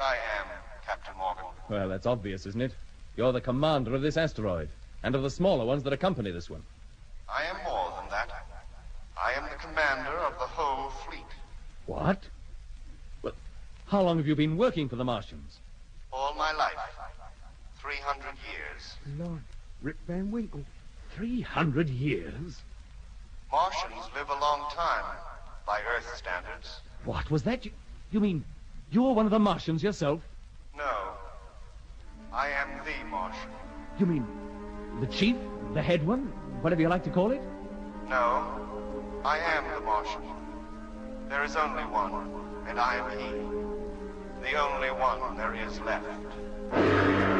I am, Captain Morgan? Well, that's obvious, isn't it? You're the commander of this asteroid, and of the smaller ones that accompany this one. I am more than that. I am the commander of the whole fleet. What? Well, how long have you been working for the Martians? All my life. 300 years. Lord, Rip Van Winkle. Three hundred years? Martians live a long time, by Earth standards. What was that? You, you mean you're one of the Martians yourself? No. I am the Martian. You mean the chief, the head one, whatever you like to call it? No. I am the Martian. There is only one, and I am he. The only one there is left.